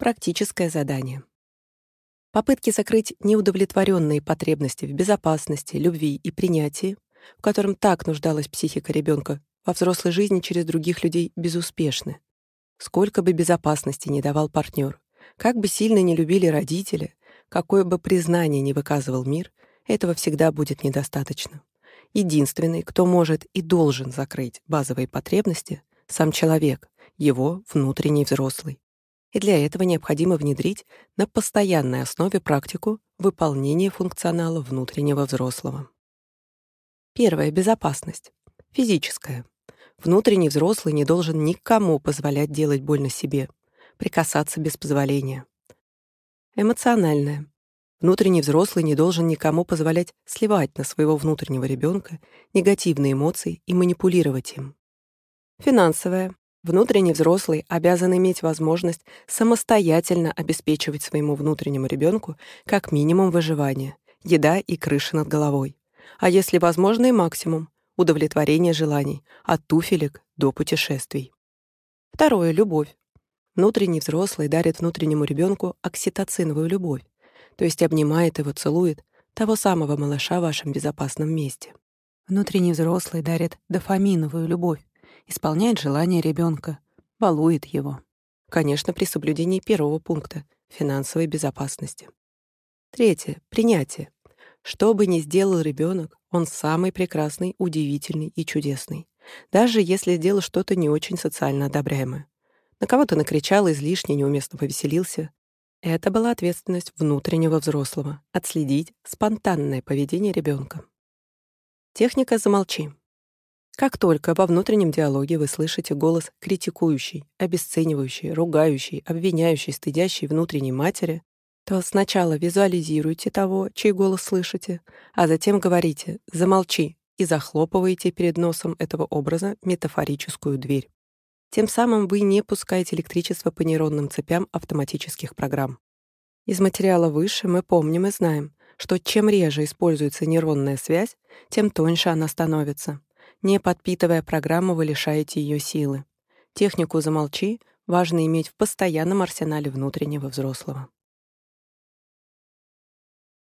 Практическое задание. Попытки закрыть неудовлетворенные потребности в безопасности, любви и принятии, в котором так нуждалась психика ребенка, во взрослой жизни через других людей безуспешны. Сколько бы безопасности не давал партнер, как бы сильно не любили родители, какое бы признание не выказывал мир, этого всегда будет недостаточно. Единственный, кто может и должен закрыть базовые потребности — сам человек, его внутренний взрослый и для этого необходимо внедрить на постоянной основе практику выполнения функционала внутреннего взрослого. Первое — безопасность. Физическая. Внутренний взрослый не должен никому позволять делать больно себе, прикасаться без позволения. Эмоциональная. Внутренний взрослый не должен никому позволять сливать на своего внутреннего ребенка негативные эмоции и манипулировать им. Финансовая. Внутренний взрослый обязан иметь возможность самостоятельно обеспечивать своему внутреннему ребенку как минимум выживание, еда и крыша над головой. А если возможно и максимум — удовлетворение желаний, от туфелек до путешествий. Второе — любовь. Внутренний взрослый дарит внутреннему ребенку окситоциновую любовь, то есть обнимает его, целует того самого малыша в вашем безопасном месте. Внутренний взрослый дарит дофаминовую любовь, исполняет желания ребенка, балует его. Конечно, при соблюдении первого пункта — финансовой безопасности. Третье — принятие. Что бы ни сделал ребенок, он самый прекрасный, удивительный и чудесный. Даже если сделал что-то не очень социально одобряемое. На кого-то накричал, излишне неуместно повеселился. Это была ответственность внутреннего взрослого — отследить спонтанное поведение ребенка. Техника «замолчи». Как только во внутреннем диалоге вы слышите голос критикующий, обесценивающий, ругающий, обвиняющий, стыдящий внутренней матери, то сначала визуализируйте того, чей голос слышите, а затем говорите «замолчи» и захлопываете перед носом этого образа метафорическую дверь. Тем самым вы не пускаете электричество по нейронным цепям автоматических программ. Из материала выше мы помним и знаем, что чем реже используется нейронная связь, тем тоньше она становится. Не подпитывая программу, вы лишаете ее силы. Технику «замолчи» важно иметь в постоянном арсенале внутреннего взрослого.